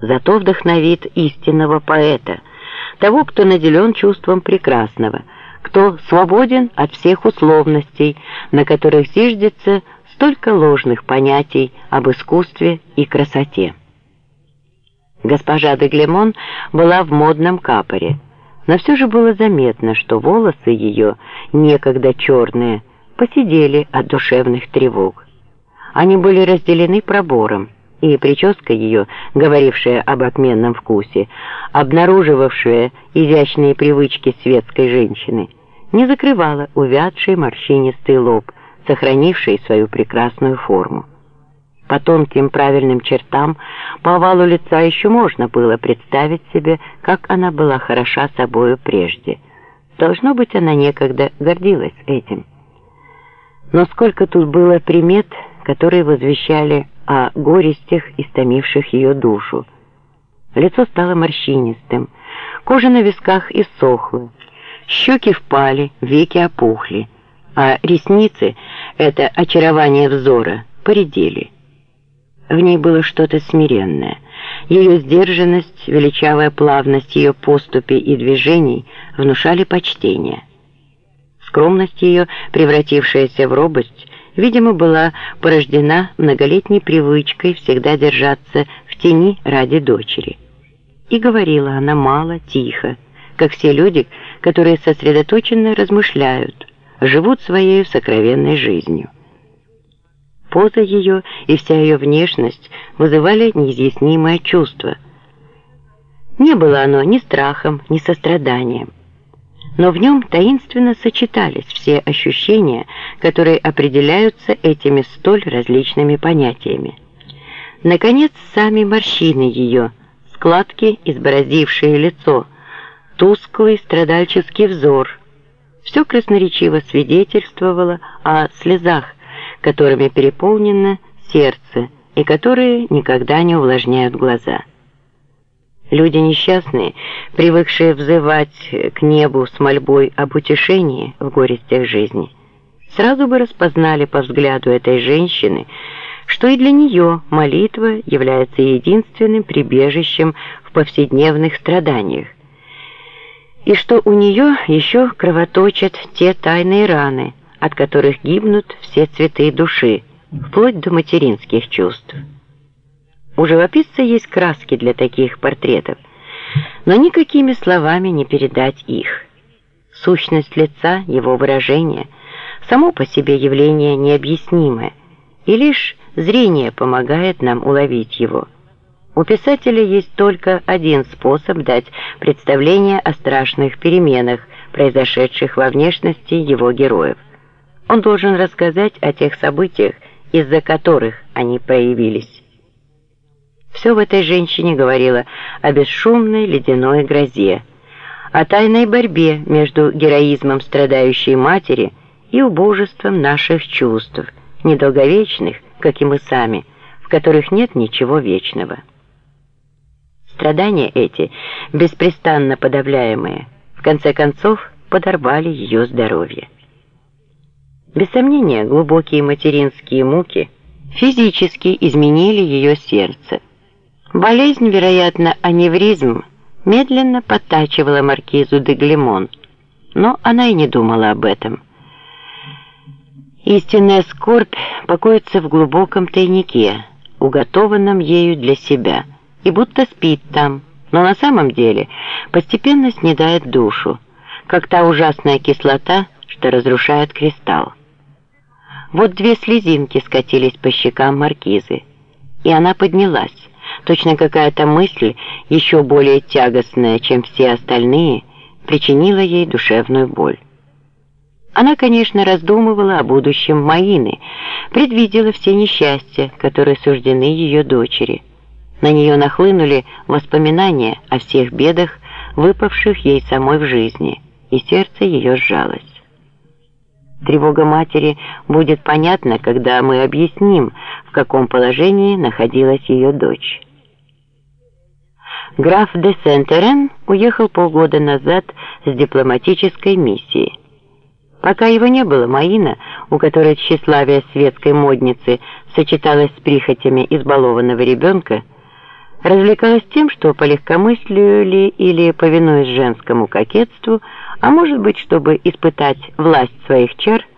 зато вдохновит истинного поэта, того, кто наделен чувством прекрасного, кто свободен от всех условностей, на которых зиждется столько ложных понятий об искусстве и красоте. Госпожа де Глемон была в модном капоре, но все же было заметно, что волосы ее, некогда черные, посидели от душевных тревог. Они были разделены пробором, и прическа ее, говорившая об отменном вкусе, обнаруживавшая изящные привычки светской женщины, не закрывала увядший морщинистый лоб, сохранивший свою прекрасную форму. По тонким правильным чертам, по овалу лица еще можно было представить себе, как она была хороша собою прежде. Должно быть, она некогда гордилась этим. Но сколько тут было примет, которые возвещали о горестях, истомивших ее душу. Лицо стало морщинистым, кожа на висках иссохла, щеки впали, веки опухли, а ресницы, это очарование взора, поредели. В ней было что-то смиренное. Ее сдержанность, величавая плавность ее поступи и движений внушали почтение. Скромность ее, превратившаяся в робость, видимо, была порождена многолетней привычкой всегда держаться в тени ради дочери. И говорила она мало, тихо, как все люди, которые сосредоточенно размышляют, живут своей сокровенной жизнью. Поза ее и вся ее внешность вызывали неизъяснимое чувство. Не было оно ни страхом, ни состраданием. Но в нем таинственно сочетались все ощущения, которые определяются этими столь различными понятиями. Наконец, сами морщины ее, складки, избороздившие лицо, тусклый страдальческий взор, все красноречиво свидетельствовало о слезах, которыми переполнено сердце и которые никогда не увлажняют глаза. Люди несчастные, привыкшие взывать к небу с мольбой об утешении в горестях жизни, сразу бы распознали по взгляду этой женщины, что и для нее молитва является единственным прибежищем в повседневных страданиях, и что у нее еще кровоточат те тайные раны, от которых гибнут все цветы души, вплоть до материнских чувств. У живописца есть краски для таких портретов, но никакими словами не передать их. Сущность лица, его выражение, само по себе явление необъяснимое, и лишь зрение помогает нам уловить его. У писателя есть только один способ дать представление о страшных переменах, произошедших во внешности его героев. Он должен рассказать о тех событиях, из-за которых они проявились. Все в этой женщине говорило о бесшумной ледяной грозе, о тайной борьбе между героизмом страдающей матери и убожеством наших чувств, недолговечных, как и мы сами, в которых нет ничего вечного. Страдания эти, беспрестанно подавляемые, в конце концов подорвали ее здоровье. Без сомнения, глубокие материнские муки физически изменили ее сердце. Болезнь, вероятно, аневризм, медленно подтачивала маркизу де Глемон, но она и не думала об этом. Истинная скорбь покоится в глубоком тайнике, уготованном ею для себя, и будто спит там, но на самом деле постепенно снедает душу, как та ужасная кислота, что разрушает кристалл. Вот две слезинки скатились по щекам маркизы, и она поднялась. Точно какая-то мысль, еще более тягостная, чем все остальные, причинила ей душевную боль. Она, конечно, раздумывала о будущем Маины, предвидела все несчастья, которые суждены ее дочери. На нее нахлынули воспоминания о всех бедах, выпавших ей самой в жизни, и сердце ее сжалось. Тревога матери будет понятна, когда мы объясним, в каком положении находилась ее дочь. Граф де Сент-Эрен уехал полгода назад с дипломатической миссией. Пока его не было, Маина, у которой тщеславие светской модницы сочеталось с прихотями избалованного ребенка, развлекалась тем, что по легкомыслию ли или повинуясь женскому кокетству, а может быть, чтобы испытать власть своих чар –